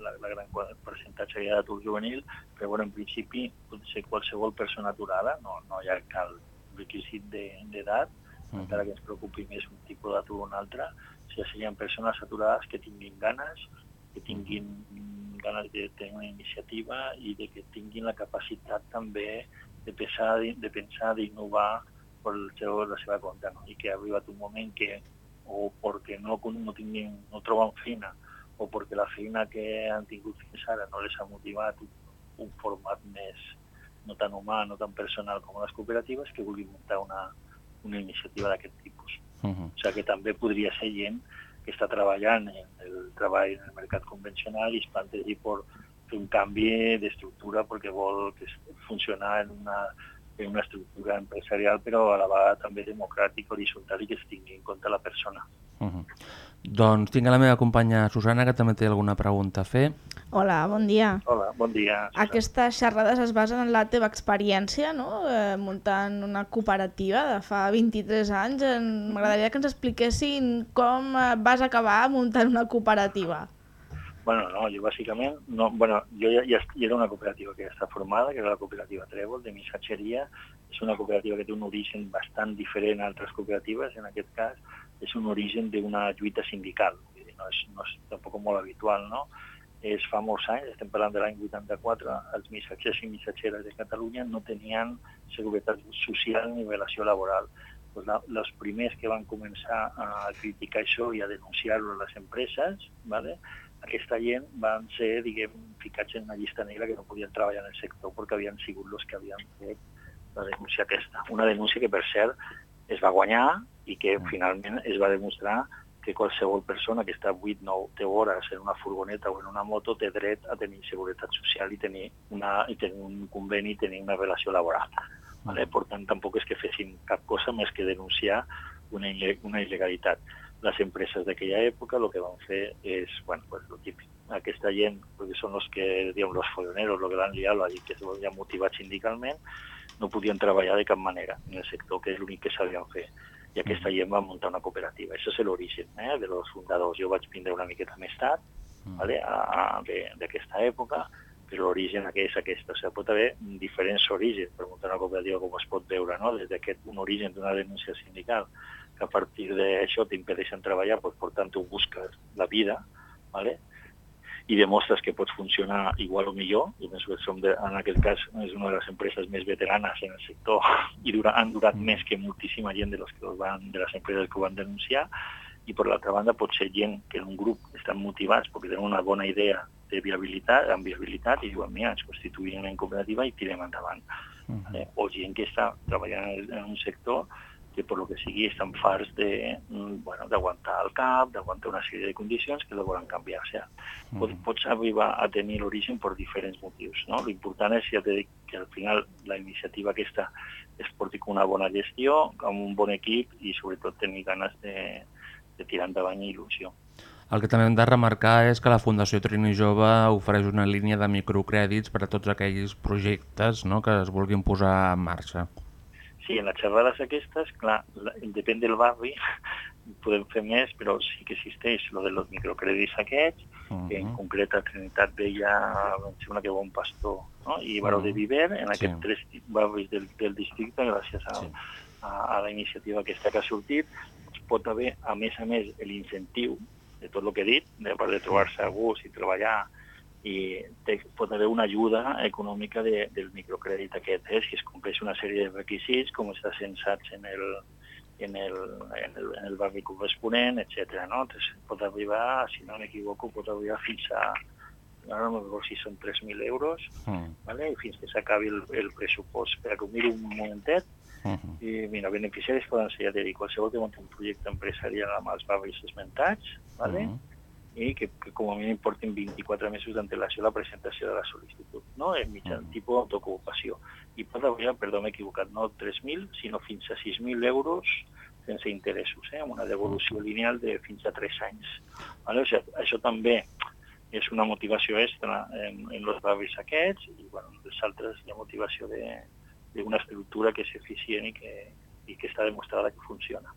H: la, la gran percentatge que hi ha d'atur juvenil, però bueno, en principi pot ser qualsevol persona aturada, no, no hi ha cal requisit d'edat, de, encara que ens preocupi més un tipus d'atur o un altre, si serien persones aturades que tinguin ganes, que tinguin ganes de tenir una iniciativa i de que tinguin la capacitat també de pensar, de pensar d'innovar per el seu, la seva compte, no? i que ha arribat un moment que o perquè no, no, tinguin, no troben feina o perquè la feina que han tingut fins ara no les ha motivat un, un format més, no tan humà, no tan personal com les cooperatives, que vulguin muntar una, una iniciativa d'aquest tipus. Uh -huh. O sigui que també podria ser gent que està treballant en el treball en el mercat convencional i es plantegi per fer un canvi d'estructura perquè vol funcionar en una, en una estructura empresarial però a la vegada també democràtica, horitzontal i que es tingui en compte la persona.
B: Uh -huh. Doncs tinc la meva companya Susana, que també té alguna pregunta a fer.
C: Hola, bon dia.
H: Hola, bon dia.
C: Susana. Aquestes xerrades es basen en la teva experiència, no? Eh, muntant una cooperativa de fa 23 anys. M'agradaria que ens expliquessin com eh, vas acabar muntant una cooperativa.
H: Bueno, no, jo bàsicament, no, bueno, jo ja, ja, ja era una cooperativa que ja està formada, que era la cooperativa Trèvol, de missatgeria. És una cooperativa que té un origen bastant diferent a altres cooperatives, en aquest cas és un origen d'una lluita sindical, no és, no és tampoc molt habitual, no? És fa molts anys, estem parlant de l'any 84, els missatgers i missatgeres de Catalunya no tenien seguretat social ni relació laboral. Doncs la, els primers que van començar a criticar això i a denunciar-ho a les empreses, ¿vale? aquesta gent van ser, diguem, ficats en una llista negra que no podien treballar en el sector perquè havien sigut els que havien fet la denúncia aquesta. Una denúncia que, per cert, es va guanyar i que finalment es va demostrar que qualsevol persona que està 8, 9, 10 hores en una furgoneta o en una moto té dret a tenir seguretat social i tenir, una, i tenir un conveni i tenir una relació laboral. Vale? Per tant, tampoc és que fessin cap cosa més que denunciar una, una il·legalitat. Les empreses d'aquella època el que van fer és, bueno, pues lo típic. Aquesta gent, perquè són els que, diguem, los folloneros, lo que l'han liat, la gent que s'havia motivat sindicalment, no podien treballar de cap manera en el sector, que és l'únic que sabien fer. I aquesta gent va muntar una cooperativa. Això és l'origen eh, de los fundadors. Jo vaig vindre una miqueta més tard, vale, a, de- d'aquesta època, però l'origen aquest és aquest. O sigui, pot haver diferents orígens per muntar una cooperativa, com es pot veure, no? des d'aquest un origen d'una denúncia sindical, que a partir d'això t'impedeixen treballar, doncs, per tant, tu busques la vida, ¿vale? i demostres que pots funcionar igual o millor, i més que som de, en aquest cas és una de les empreses més veteranes en el sector i dura, han durat més que moltíssima gent de, que van, de les empreses que ho van denunciar, i per l'altra banda pot ser gent que en un grup estan motivats perquè tenen una bona idea de viabilitat, amb viabilitat i diuen, mira, ens constituïm en cooperativa i tirem endavant. Eh? O gent que està treballant en un sector que per lo que sigui estan farts de, mm, bueno, d'aguantar el cap, d'aguantar una sèrie de condicions que no volen canviar. O sigui, pot, pots arribar a tenir l'origen per diferents motius. No? L'important és ja dit, que al final la iniciativa aquesta es porti con una bona gestió, amb un bon equip i sobretot tenir ganes de, de tirar endavant i il·lusió.
B: El que també hem de remarcar és que la Fundació Trini Jove ofereix una línia de microcrèdits per a tots aquells projectes no, que es vulguin posar en marxa.
H: Sí, en les xerrades aquestes, clar, la, depèn del barri, podem fer més, però sí que existeix lo de los microcrèdits aquests, que en concret a Trinitat Vella, em sembla que Bon Pastor no? i Baró de Viver, en aquests
B: Sí.
H: tres barris del, del districte, gràcies a, a, a la iniciativa aquesta que ha sortit, pot haver, a més a més, l'incentiu de tot el que he dit, de part de trobar-se a gust i treballar, i te, pot haver una ajuda econòmica de, del microcrèdit aquest, eh? si es compleix una sèrie de requisits, com està censats en el, en el, en el, en el barri corresponent, etc. No? Entonces, pot arribar, si no m'equivoco, pot arribar fins a, ara no recordo si són 3.000 euros,
B: Mm.
H: ¿vale? i fins que s'acabi el, el pressupost. Per a que ho miri un momentet,
B: Mhm.
H: i mira, beneficiaris poden ser, ja t'he dit, qualsevol que munti un projecte empresarial amb els barris esmentats, ¿vale?
B: Mhm.
H: i que, que com a mínim portin 24 mesos d'antelació a la presentació de la sol·licitud, no? en mitjan tipus d'autoocupació. I pot haver, perdó, m'he equivocat, no 3.000, sinó fins a 6.000 euros sense interessos, eh? amb una devolució lineal de fins a 3 anys. Vale? O sigui, això també és una motivació extra en, en els barris aquests i bueno, els altres hi ha motivació de- d'una estructura que és eficient i que, i que està demostrada que funciona.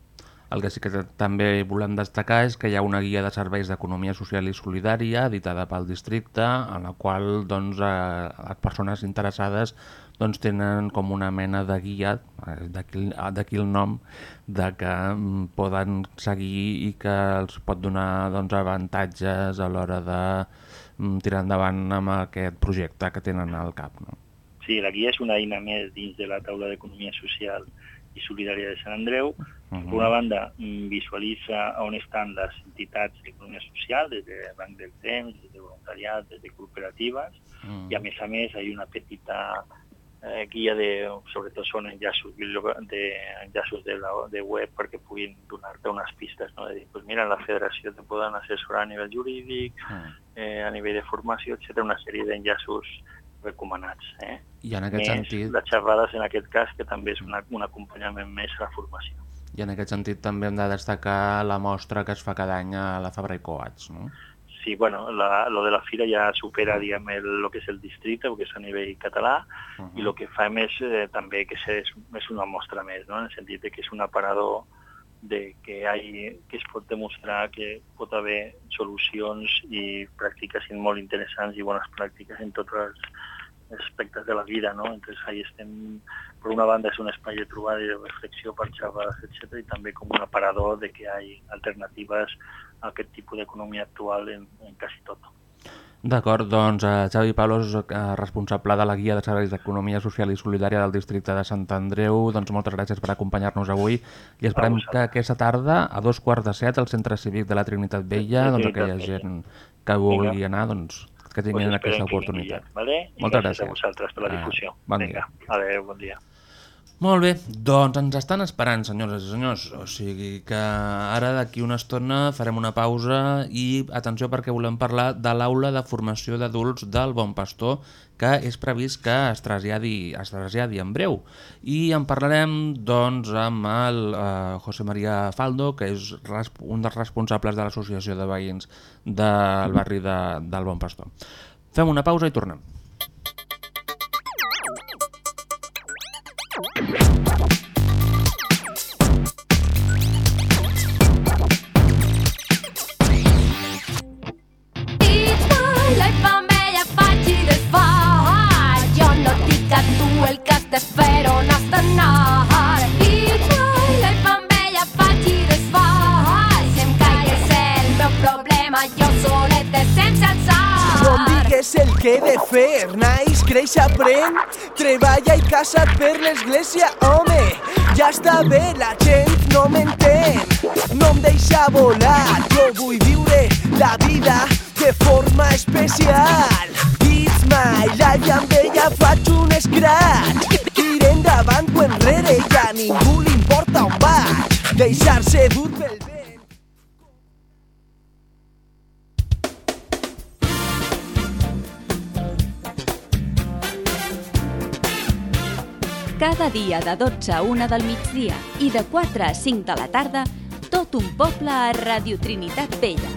B: El que sí que també volem destacar és que hi ha una guia de serveis d'economia social i solidària editada pel districte, en la qual doncs, eh, les persones interessades doncs, tenen com una mena de guia, eh, d'aquí el nom, de que mm, poden seguir i que els pot donar doncs, avantatges a l'hora de mm, tirar endavant amb aquest projecte que tenen al cap. No?
H: Sí, la guia és una eina més dins de la taula d'economia social i solidària de Sant Andreu.
B: Mhm.
H: Per una banda, mm, visualitza on estan les entitats d'economia social, des de Banc del Temps, des de voluntariat, des de cooperatives,
B: Mm.
H: i a més a més hi ha una petita eh, guia de, sobretot són enllaços, de, enllaços de, la, de web perquè puguin donar-te unes pistes, no? de dir, pues mira, la federació te poden assessorar a nivell jurídic,
B: Mm.
H: eh, a nivell de formació, etc una sèrie d'enllaços recomanats. Eh?
B: I en aquest
H: més
B: sentit-
H: les xerrades en aquest cas, que també és una, un acompanyament més a la formació.
B: I en aquest sentit també hem de destacar la mostra que es fa cada any a la Fabra i Coats, no?
H: Sí, bueno, la, lo de la fira ja supera, diguem, el, lo que és el districte, perquè és a nivell català, i el que fem és eh, també que és, és una mostra més, no? en el sentit de que és un aparador de que, hay, que es pot demostrar que pot haver solucions i pràctiques molt interessants i bones pràctiques en tots els aspectes de la vida, no? Entonces ahí estem, per una banda és un espai de trobada i de reflexió per xerrades, etc i també com un aparador de que hi ha alternatives a aquest tipus d'economia actual en, en quasi tot.
B: D'acord, doncs eh, Xavi Palos, eh, responsable de la Guia de Serveis d'Economia Social i Solidària del districte de Sant Andreu, doncs moltes gràcies per acompanyar-nos avui. I esperem que aquesta tarda, a dos quarts de set, al Centre Cívic de la Trinitat Vella, doncs aquella gent que vulgui anar, doncs que
H: Pues
B: tinguin
H: esperem
B: aquesta
H: que
B: oportunitat.
H: vingui, Vale? I
B: Moltes
H: gràcies
B: gràcies.
H: a vosaltres per la
B: Ah,
H: difusió.
B: bon
H: Vinga, adéu, bon dia.
B: Molt bé, doncs ens estan esperant, senyores i senyors. O sigui que ara d'aquí una estona farem una pausa i atenció perquè volem parlar de l'aula de formació d'adults del Bon Pastor que és previst que es traslladi, es traslladi en breu. I en parlarem doncs amb el eh, José María Faldo, que és un dels responsables de l'associació de veïns del barri de, del Bon Pastor. Fem una pausa i tornem.
I: Que
J: he de fer, naix, creix, aprèn, treballa i casa't per l'església, home. Ja està bé, la gent no m'entén, no em deixa volar, jo vull viure la vida de forma especial. It's my life i amb ella faig un scratch. Tira endavant o enrere i a ningú li importa on vaig. Deixar-se dur pel vent.
E: Cada dia de 12 a 1 del migdia i de 4 a 5 de la tarda, tot un poble a Radio Trinitat Vella.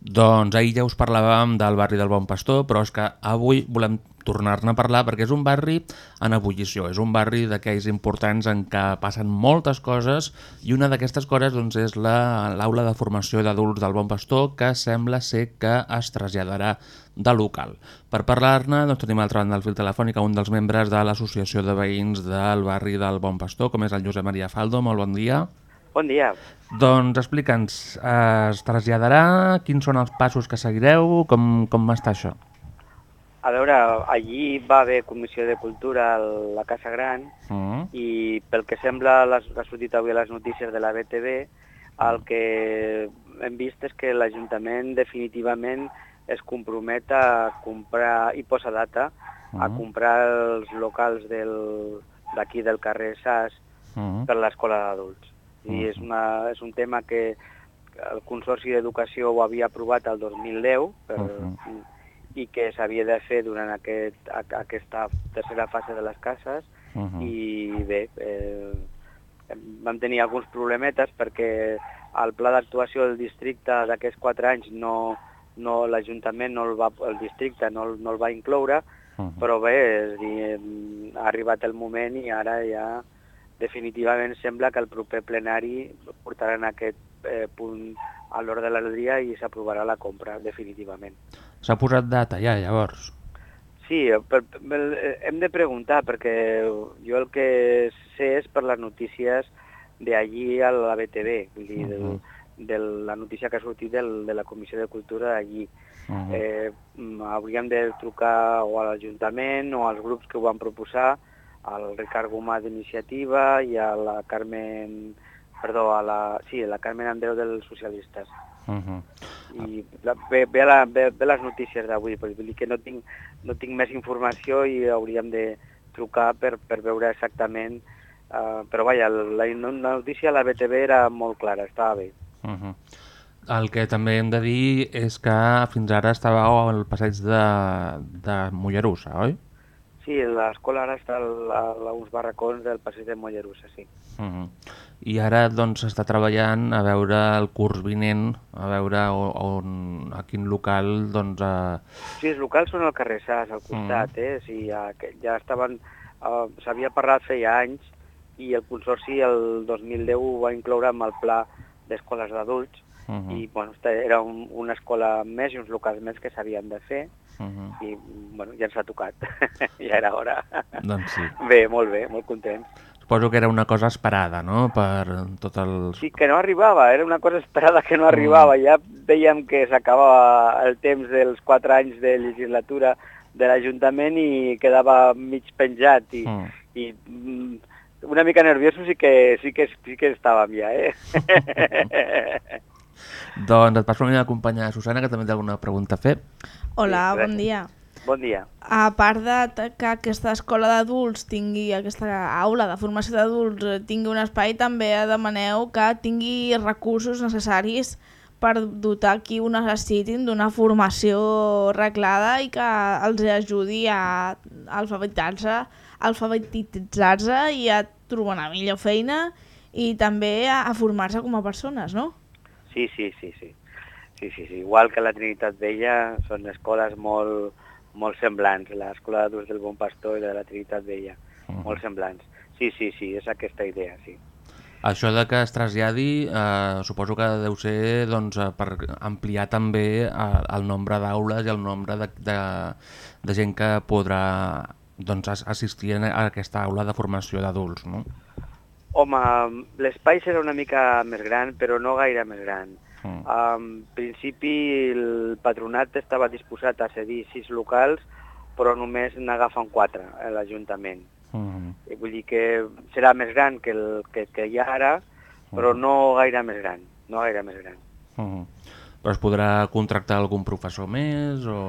B: Doncs ahir ja us parlàvem del barri del Bon Pastor, però és que avui volem tornar-ne a parlar perquè és un barri en ebullició, és un barri d'aquells importants en què passen moltes coses i una d'aquestes coses doncs, és la- l'aula de formació d'adults del Bon Pastor que sembla ser que es traslladarà de local. Per parlar-ne doncs, tenim a l'altra banda del fil telefònic un dels membres de l'Associació de Veïns del barri del Bon Pastor, com és el Josep Maria Faldo. Molt bon dia.
K: Bon dia.
B: Doncs explica'ns, eh, es traslladarà, quins són els passos que seguireu, com, com està això?
K: A veure, allí va haver Comissió de Cultura a la Casa Gran
B: Mm.
K: i pel que sembla, les, ha sortit avui a les notícies de la BTV, el que hem vist és que l'Ajuntament definitivament es compromet a comprar, i posa data, a
B: Mm.
K: comprar els locals del- d'aquí del carrer Sas
B: Mm.
K: per l'escola d'adults. I és, una, és un tema que el Consorci d'Educació ho havia aprovat el 2010 per, i que s'havia de fer durant aquest, a- aquesta tercera fase de les cases
B: Mhm.
K: i bé, eh, vam tenir alguns problemetes perquè el pla d'actuació del districte d'aquests quatre anys no, no l'Ajuntament, no el, va, el districte no, no el va incloure, però bé, és dir, ha arribat el moment i ara ja definitivament sembla que el proper plenari portaran aquest eh, punt a l'ordre del dia i s'aprovarà la compra, definitivament.
B: S'ha posat data ja, llavors?
K: Sí, per, per, hem de preguntar, perquè jo el que sé és per les notícies d'allí a la BTV, vull dir, del, de la notícia que ha sortit del, de la Comissió de Cultura d'allí.
B: Mhm.
K: Eh, mm, hauríem de trucar o a l'Ajuntament o als grups que ho van proposar, al Ricard Gomà d'Iniciativa i a la Carmen, perdó, a la, sí, a la Carmen Andreu dels Socialistes.
B: Mhm.
K: I la, ve, ve, la, ve, ve les notícies d'avui, però vull dir que no tinc, no tinc més informació i hauríem de trucar per, per veure exactament... Uh, però vaja, la, la notícia a la BTV era molt clara, estava bé.
B: Mhm. El que també hem de dir és que fins ara estàveu al passeig de, de Mollerussa, oi?
K: Sí, l'escola ara està a, a uns barracons del passeig de Mollerussa, sí.
B: Mhm. I ara doncs s'està treballant a veure el curs vinent, a veure on, on a quin local doncs... Eh...
K: Sí, els locals són al carrer Sas, al costat, eh? Sí, ja, ja estaven... Uh, S'havia parlat feia anys i el Consorci el 2010 ho va incloure amb el pla d'escoles d'adults
B: Mhm.
K: i bueno, era un, una escola més i uns locals més que s'havien de fer
B: Mhm.
K: i bueno, ja ens ha tocat, ja era hora.
B: Doncs sí.
K: Bé, molt bé, molt content.
B: suposo que era una cosa esperada, no?, per tot el...
K: Sí, que no arribava, era una cosa esperada que no arribava. Ja veiem que s'acabava el temps dels quatre anys de legislatura de l'Ajuntament i quedava mig penjat i,
B: Mm.
K: i mm, una mica nerviosos sí que, sí que, sí que estàvem ja, eh?
B: Doncs et passo a la meva companya Susana, que també té alguna pregunta a fer.
C: Hola,
K: Sí,
C: bon dia.
K: bon dia.
C: A part de que aquesta escola d'adults tingui, aquesta aula de formació d'adults eh, tingui un espai, també demaneu que tingui recursos necessaris per dotar qui ho necessitin d'una formació reglada i que els ajudi a alfabetitzar-se alfabetitzar-se i a trobar una millor feina i també a, a formar-se com a persones, no?
K: Sí, sí, sí, sí. Sí, sí, sí. Igual que la Trinitat Vella, són escoles molt, molt semblants, l'escola d'adults del Bon Pastor i la de la Trinitat Vella, molt semblants. Sí, sí, sí, és aquesta idea, sí.
B: Això de que es traslladi, eh, suposo que deu ser doncs, eh, per ampliar també eh, el nombre d'aules i el nombre de, de, de gent que podrà doncs, as- assistir a aquesta aula de formació d'adults, no?
K: Home, l'espai serà una mica més gran, però no gaire més gran.
B: Mm.
K: En principi, el patronat estava disposat a cedir sis locals, però només n'agafen quatre a l'Ajuntament.
B: Mm.
K: I Vull dir que serà més gran que el que, que hi ha ara, però no gaire més gran, no gaire més gran.
B: Mm. Però es podrà contractar algun professor més o...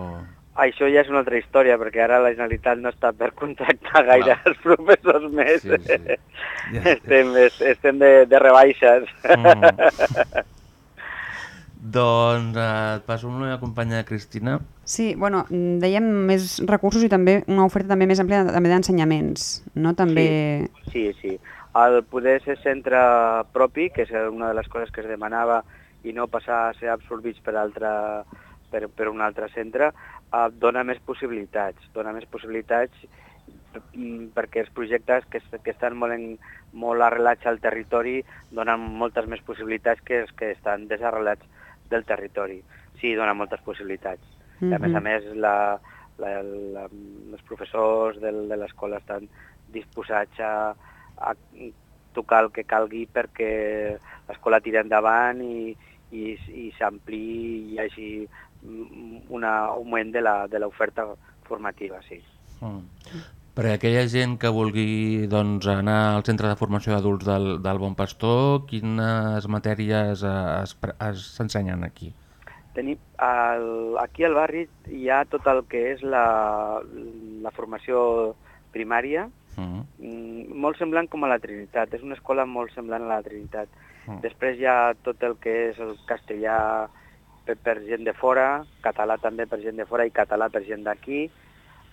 K: Això ja és una altra història, perquè ara la Generalitat no està per contractar gaire els professors més.
B: Sí, sí. Ja.
K: estem, es- estem de, de rebaixes.
B: Mhm. Doncs eh, et passo amb la meva companya Cristina.
A: Sí, bueno, mm, dèiem més recursos i també una oferta també més àmplia també d'ensenyaments, no? També...
K: Sí, sí. El poder ser centre propi, que és una de les coses que es demanava, i no passar a ser absorbits per, altre, per, per un altre centre, eh, dona més possibilitats. Dona més possibilitats mm, perquè els projectes que, que estan molt, en, molt arrelats al territori donen moltes més possibilitats que els que estan desarrelats del territori. Sí, dona moltes possibilitats. I a més a
L: Mhm.
K: més, la, la, la, els professors del, de l'escola estan disposats a, a tocar el que calgui perquè l'escola tiri endavant i, i, i s'ampliï i hi hagi mm, un augment de la- de l'oferta formativa, sí.
B: Mm. Per a aquella gent que vulgui doncs, anar al centre de formació d'adults del, del Bon Pastor, quines matèries es pre- es- s'ensenyen aquí?
K: Tenim, el, aquí al barri hi ha tot el que és la, la formació primària,
B: Mm.
K: mm, molt semblant com a la Trinitat, és una escola molt semblant a la Trinitat.
B: Mm.
K: Després hi ha tot el que és el castellà per, per gent de fora, català també per gent de fora i català per gent d'aquí.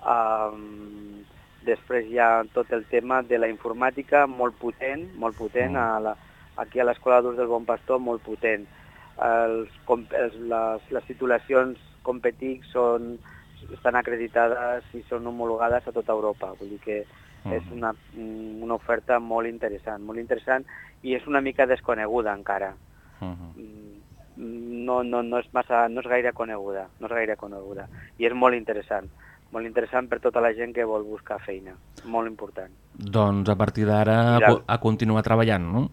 K: Um, després hi ha tot el tema de la informàtica molt potent, molt potent,
B: Mm.
K: a la, aquí a l'Escola d'Adults del Bon Pastor molt potent. Els, com, els, les, les titulacions Competix són, estan acreditades i són homologades a tota Europa, vull dir que és
B: Mhm.
K: una, una oferta molt interessant, molt interessant i és una mica desconeguda encara.
B: Mhm.
K: No, no, no, és massa, no és gaire coneguda, no és gaire coneguda i és molt interessant, molt interessant per tota la gent que vol buscar feina, molt important.
B: Doncs a partir d'ara a, continuar treballant, no?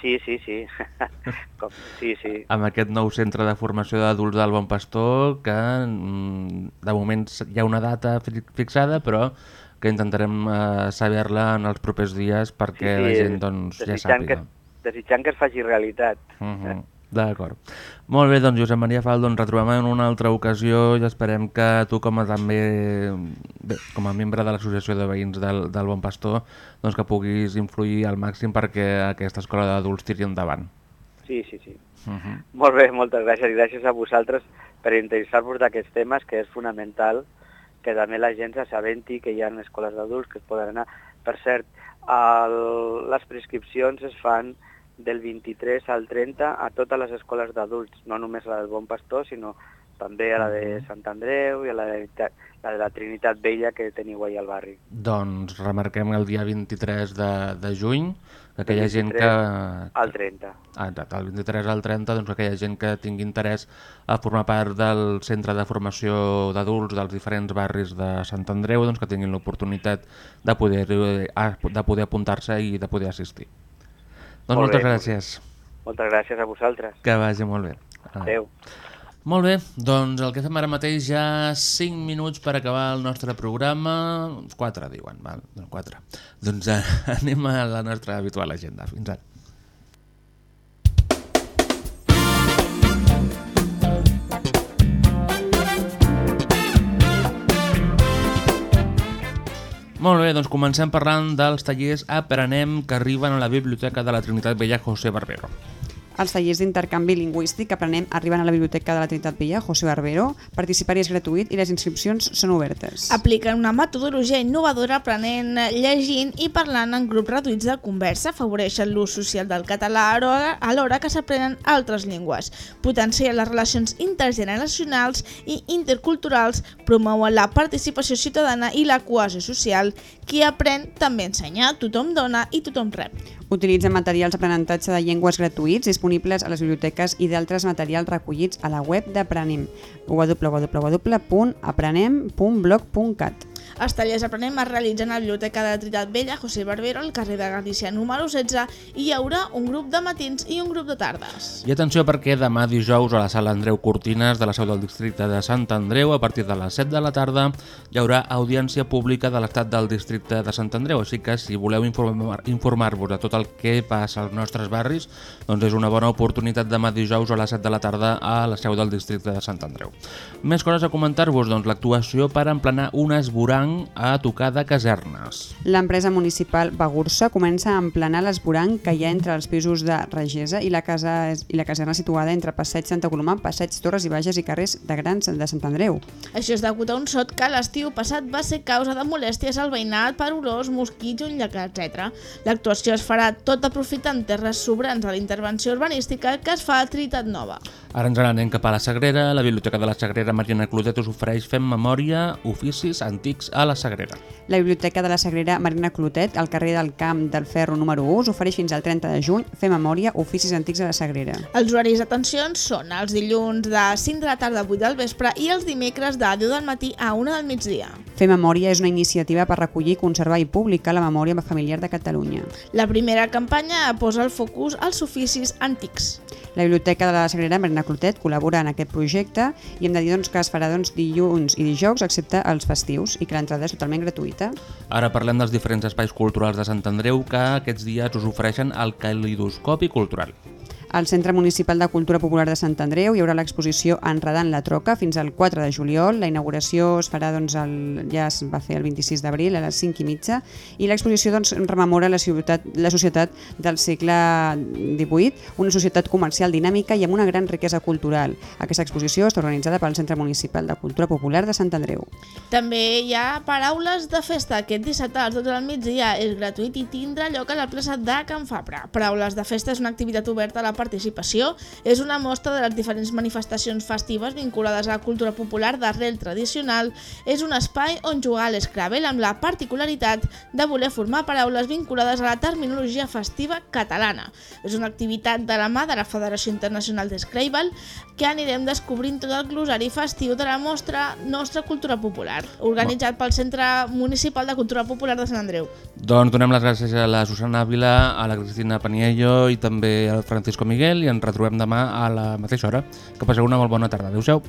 K: Sí, sí, sí, Com, sí, sí.
B: Amb aquest nou centre de formació d'adults del Bon Pastor, que mm, de moment hi ha una data fi- fixada, però que intentarem eh, saber-la en els propers dies perquè la gent doncs, ja sàpiga.
K: que, desitjant que es faci realitat.
B: Mhm. D'acord. Molt bé, doncs Josep Maria Fal, doncs retrobem en una altra ocasió i esperem que tu com a també bé, com a membre de l'associació de veïns del, del Bon Pastor doncs que puguis influir al màxim perquè aquesta escola d'adults tiri endavant.
K: Sí, sí, sí.
B: Uh -huh.
K: Molt bé, moltes gràcies i gràcies a vosaltres per interessar-vos d'aquests temes que és fonamental que també la gent s'assabenti que hi ha escoles d'adults que es poden anar. Per cert, el, les prescripcions es fan del 23 al 30 a totes les escoles d'adults, no només la del Bon Pastor, sinó també a la de Sant Andreu i a la de, la de la Trinitat Vella que teniu ahir al barri.
B: Doncs remarquem el dia 23 de, de juny que aquella gent que...
K: Al 30.
B: Ah, exacte, el 23 al 30, doncs aquella gent que tingui interès a formar part del centre de formació d'adults dels diferents barris de Sant Andreu, doncs que tinguin l'oportunitat de poder, de poder apuntar-se i de poder assistir. Doncs
K: Molt
B: moltes
K: bé.
B: gràcies.
K: Moltes gràcies a vosaltres.
B: Que vagi molt bé.
K: Adéu.
B: Molt bé, doncs el que fem ara mateix ja 5 minuts per acabar el nostre programa. 4 diuen, val? Doncs 4. Doncs eh, anem a la nostra habitual agenda. Fins ara. Molt bé, doncs comencem parlant dels tallers Aprenem que arriben a la Biblioteca de la Trinitat Vella José Barbero.
A: Els tallers d'intercanvi lingüístic que aprenem arriben a la Biblioteca de la Trinitat Vella, José Barbero. Participar-hi és gratuït i les inscripcions són obertes.
C: Apliquen una metodologia innovadora aprenent, llegint i parlant en grups reduïts de conversa, afavoreixen l'ús social del català alhora que s'aprenen altres llengües, potencien les relacions intergeneracionals i interculturals, promouen la participació ciutadana i la cohesió social. Qui aprèn també ensenya, tothom dona i tothom rep.
A: Utilitzen materials d'aprenentatge de llengües gratuïts disponibles a les biblioteques i d'altres materials recollits a la web d'Aprenem, www.aprenem.blog.cat.
C: Els tallers Aprenem es realitzen a la Biblioteca de la Trinitat Vella, José Barbero, al carrer de Galícia número 16, i hi haurà un grup de matins i un grup de tardes.
B: I atenció perquè demà dijous a la sala Andreu Cortines de la seu del districte de Sant Andreu a partir de les 7 de la tarda hi haurà audiència pública de l'estat del districte de Sant Andreu, així que si voleu informar- informar-vos de tot el que passa als nostres barris, doncs és una bona oportunitat demà dijous a les 7 de la tarda a la seu del districte de Sant Andreu. Més coses a comentar-vos, doncs l'actuació per emplenar un esborang a tocar de casernes.
A: L'empresa municipal Bagursa comença a emplenar l'esborang que hi ha entre els pisos de Regesa i la, casa, i la caserna situada entre Passeig Santa Coloma, Passeig Torres i Bages i carrers de Grans de Sant Andreu.
C: Això és degut a un sot que l'estiu passat va ser causa de molèsties al veïnat per olors, mosquits, un llac, etc. L'actuació es farà tot aprofitant terres sobrants de la intervenció urbanística que es fa a Trinitat Nova.
B: Ara ens n'anem cap a la Sagrera. La Biblioteca de la Sagrera Mariana Clotet us ofereix Fem Memòria, oficis antics a la Sagrera.
A: La Biblioteca de la Sagrera Marina Clotet, al carrer del Camp del Ferro número 1, us ofereix fins al 30 de juny fer memòria oficis antics a la Sagrera.
C: Els horaris d'atenció són els dilluns de 5 de la tarda a 8 del vespre i els dimecres de 10 del matí a 1 del migdia.
A: Fer memòria és una iniciativa per recollir, conservar i publicar la memòria familiar de Catalunya.
C: La primera campanya posa el focus als oficis antics.
A: La Biblioteca de la Sagrera Marina Clotet col·labora en aquest projecte i hem de dir doncs, que es farà doncs, dilluns i dijous excepte els festius i que l'entrada és totalment gratuïta.
B: Ara parlem dels diferents espais culturals de Sant Andreu que aquests dies us ofereixen el calidoscopi cultural.
A: Al Centre Municipal de Cultura Popular de Sant Andreu hi haurà l'exposició Enredant la Troca fins al 4 de juliol. La inauguració es farà, doncs, el, ja es va fer el 26 d'abril a les 5 i mitja i l'exposició doncs, rememora la, ciutat, la societat del segle XVIII, una societat comercial dinàmica i amb una gran riquesa cultural. Aquesta exposició està organitzada pel Centre Municipal de Cultura Popular de Sant Andreu.
C: També hi ha paraules de festa. Aquest dissabte a les 12 del migdia és gratuït i tindrà lloc a la plaça de Can Fabra. Paraules de festa és una activitat oberta a la participació. És una mostra de les diferents manifestacions festives vinculades a la cultura popular d'arrel tradicional. És un espai on jugar a l'Scrabble amb la particularitat de voler formar paraules vinculades a la terminologia festiva catalana. És una activitat de la mà de la Federació Internacional de Scrabble que anirem descobrint tot el glosari festiu de la mostra Nostra Cultura Popular, organitzat pel Centre Municipal de Cultura Popular de Sant Andreu.
B: Doncs donem les gràcies a la Susana Ávila, a la Cristina Paniello i també al Francisco Miguel i ens retrobem demà a la mateixa hora. Que passeu una molt bona tarda. Adéu-siau.